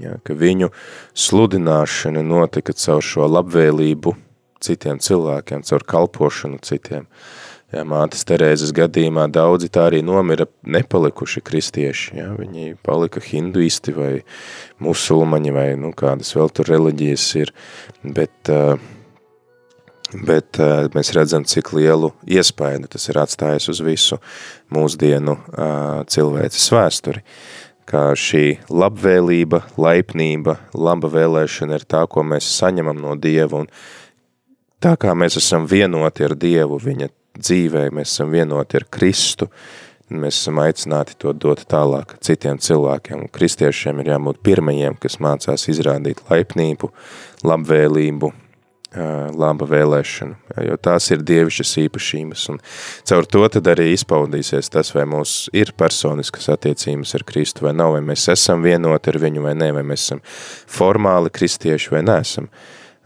ja, ka viņu sludināšana notika caur šo labvēlību citiem cilvēkiem, caur kalpošanu citiem. Ja, mātes Terēzes gadījumā daudzi tā arī nomira nepalikuši kristieši, ja, viņi palika hinduisti vai musulmaņi vai nu, kādas vēl tur reliģijas ir, bet uh, bet uh, mēs redzam, cik lielu iespaidu tas ir atstājis uz visu mūsdienu uh, cilvēces vēsturi. Kā šī labvēlība, laipnība, laba vēlēšana ir tā, ko mēs saņemam no Dieva, un tā kā mēs esam vienoti ar Dievu viņa dzīvē, mēs esam vienoti ar Kristu, mēs esam aicināti to dot tālāk citiem cilvēkiem, un kristiešiem ir jābūt pirmajiem, kas mācās izrādīt laipnību, labvēlību, laba vēlēšana, jo tās ir dievišķas īpašības, un caur to tad arī izpaudīsies tas, vai mums ir personiskas attiecības ar Kristu vai nav, vai mēs esam vienoti ar viņu vai nē, vai mēs esam formāli kristieši vai neesam,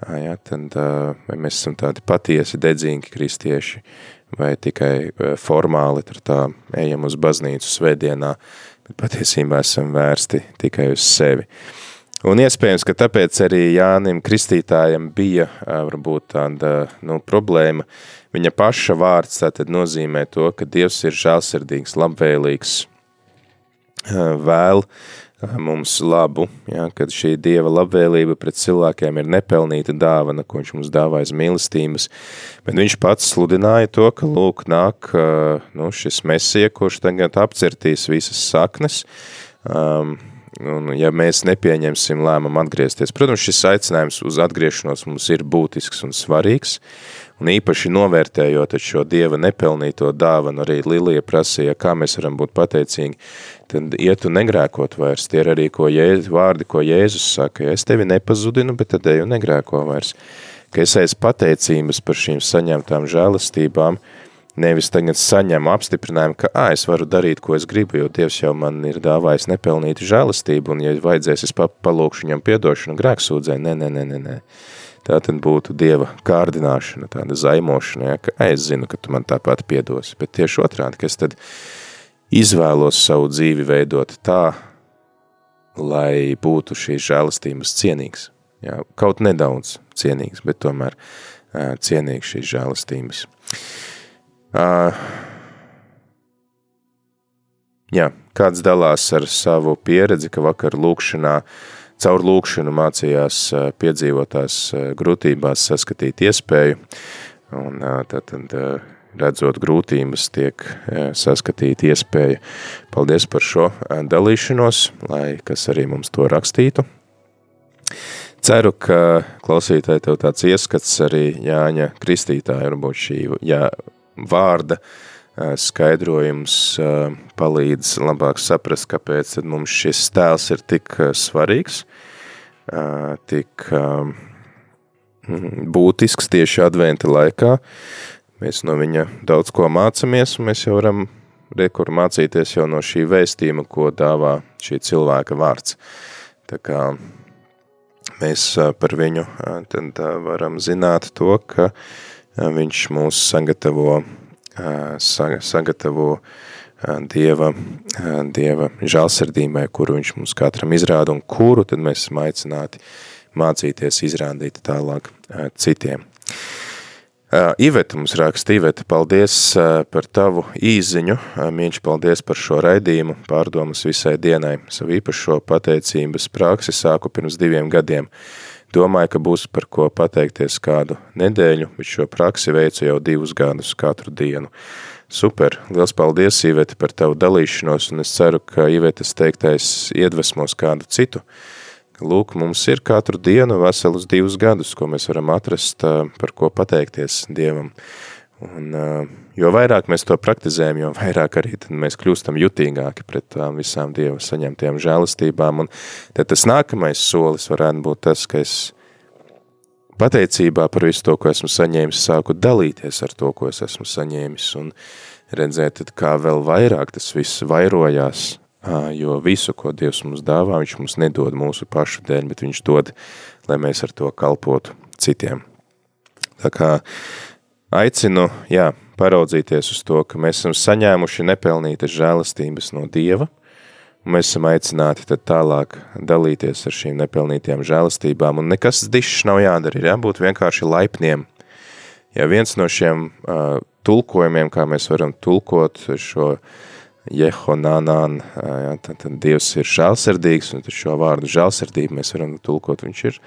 ja, tad vai mēs esam tādi patiesi dedzīgi kristieši, vai tikai formāli tur tā ejam uz baznīcu svētdienā, bet patiesībā esam vērsti tikai uz sevi. Un iespējams, ka tāpēc arī Jānim Kristītājam bija varbūt tāda nu, problēma. Viņa paša vārds tātad nozīmē to, ka Dievs ir žēlsirdīgs, labvēlīgs, vēl mums labu, ja, kad šī Dieva labvēlība pret cilvēkiem ir nepelnīta dāvana, ko viņš mums dāvā aiz mīlestības, bet viņš pats sludināja to, ka lūk nāk nu, šis mesie, kurš tagad apcertīs visas saknes, um, Un, ja mēs nepieņemsim lēmumu atgriezties, protams, šis aicinājums uz atgriešanos mums ir būtisks un svarīgs, un īpaši novērtējot šo Dieva nepelnīto dāvanu, arī Lilija prasīja, kā mēs varam būt pateicīgi, tad ietu negrēkot vairs, tie ir arī ko Jēzus, vārdi, ko Jēzus saka, ja es tevi nepazudinu, bet tad eju negrēko vairs, ka es aiz pateicības par šīm saņemtām žēlastībām, Nevis tagad saņemu apstiprinājumu, ka ā, es varu darīt, ko es gribu, jo Dievs jau man ir dāvājis nepelnītu žēlastību, un ja vajadzēs, es palūkšu viņam piedošanu grēksūdzē, nē, nē, nē, nē, nē. Tā tad būtu Dieva kārdināšana, tāda zaimošana, ja, ka es zinu, ka tu man tāpat piedosi, bet tieši otrādi, ka es tad izvēlos savu dzīvi veidot tā, lai būtu šīs žēlastības cienīgs. Ja, kaut nedaudz cienīgs, bet tomēr cienīgs šīs žēlastības. Uh, jā, kāds dalās ar savu pieredzi, ka vakar lūkšanā caur lūkšanu mācījās piedzīvotās grūtībās saskatīt iespēju, un tad, tad redzot grūtības, tiek saskatīt iespēja. Paldies par šo dalīšanos, lai kas arī mums to rakstītu. Ceru, ka klausītāji tev tāds ieskats arī Jāņa Kristītāja, varbūt šī jā, vārda skaidrojums palīdz labāk saprast, kāpēc tad mums šis tēls ir tik svarīgs, tik būtisks tieši adventa laikā. Mēs no viņa daudz ko mācamies, un mēs jau varam rekur mācīties jau no šī vēstījuma, ko dāvā šī cilvēka vārds. Tā kā mēs par viņu tad varam zināt to, ka viņš mūs sagatavo, sagatavo Dieva, Dieva žālsirdībai, kuru viņš mums katram izrāda un kuru tad mēs esam aicināti mācīties izrādīt tālāk citiem. Iveta mums raksta, Iveta, paldies par tavu īziņu, mīļš paldies par šo raidījumu, pārdomas visai dienai. Savu īpašo pateicības praksi sāku pirms diviem gadiem. Domāju, ka būs par ko pateikties kādu nedēļu, bet šo praksi veicu jau divus gadus katru dienu. Super, liels paldies, Iveta, par tavu dalīšanos, un es ceru, ka Ivetas teiktais iedvesmos kādu citu. Lūk, mums ir katru dienu veselus divus gadus, ko mēs varam atrast, par ko pateikties Dievam. Un, jo vairāk mēs to praktizējam, jo vairāk arī mēs kļūstam jutīgāki pret tām visām Dieva saņemtajām žēlistībām. Un tad tas nākamais solis varētu būt tas, ka es pateicībā par visu to, ko esmu saņēmis, sāku dalīties ar to, ko es esmu saņēmis un redzēt, kā vēl vairāk tas viss vairojās jo visu, ko Dievs mums dāvā, viņš mums nedod mūsu pašu dēļ, bet viņš dod, lai mēs ar to kalpotu citiem. Tā kā aicinu, jā, paraudzīties uz to, ka mēs esam saņēmuši nepelnītas žēlastības no Dieva, un mēs esam aicināti tad tālāk dalīties ar šīm nepelnītajām žēlastībām, un nekas dišs nav jādara, ir jābūt vienkārši laipniem. Ja viens no šiem uh, tulkojumiem, kā mēs varam tulkot šo uh, Jehonānān, jā, tad, tad Dievs ir žālsirdīgs, un šo vārdu žālsirdību mēs varam tulkot, viņš ir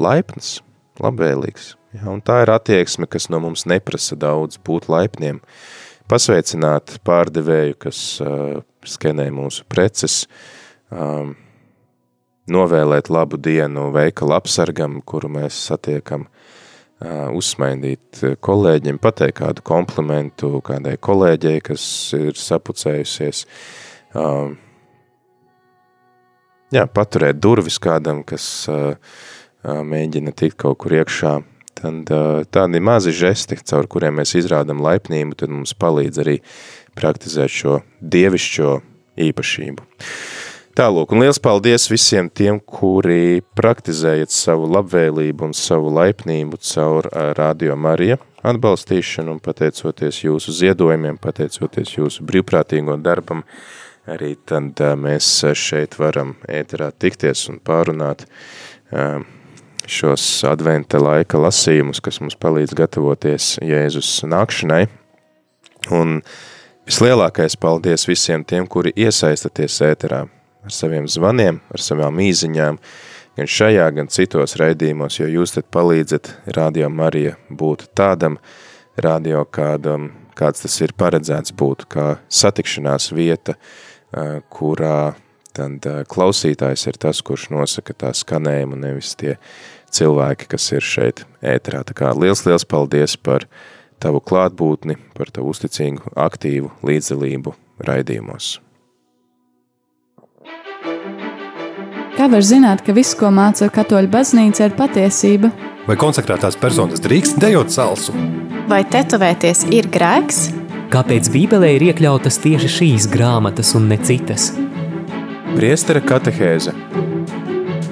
laipns, labvēlīgs. Un tā ir attieksme, kas no mums neprasa daudz būt laipniem, pasveicināt pārdevēju, kas uh, skenē mūsu preces, um, novēlēt labu dienu veikala apsargam, kuru mēs satiekam, uzsmaidīt kolēģiem, pateikt kādu komplimentu kādai kolēģei, kas ir sapucējusies. Jā, paturēt durvis kādam, kas mēģina tikt kaut kur iekšā. Tad tādi mazi žesti, caur kuriem mēs izrādam laipnību, tad mums palīdz arī praktizēt šo dievišķo īpašību. Tālūk, un liels paldies visiem tiem, kuri praktizējat savu labvēlību un savu laipnību caur Radio Marija atbalstīšanu un pateicoties jūsu ziedojumiem, pateicoties jūsu brīvprātīgo darbam, arī tad mēs šeit varam ēterā tikties un pārunāt šos adventa laika lasījumus, kas mums palīdz gatavoties Jēzus nākšanai. Un vislielākais paldies visiem tiem, kuri iesaistaties ēterā ar saviem zvaniem, ar savām īziņām, gan šajā, gan citos raidījumos, jo jūs tad palīdzat Radio Marija būt tādam radio, kādam, kāds tas ir paredzēts būt, kā satikšanās vieta, kurā tad klausītājs ir tas, kurš nosaka tā skanējumu, nevis tie cilvēki, kas ir šeit ēterā. Tā kā liels, liels paldies par tavu klātbūtni, par tavu uzticīgu, aktīvu līdzdalību raidījumos. Kā var zināt, ka viss, ko māca katoļu baznīca, ir patiesība? Vai konsekrētās personas drīkst dejot salsu? Vai tetovēties ir grēks? Kāpēc Bībelē ir iekļautas tieši šīs grāmatas un ne citas? Priestera katehēze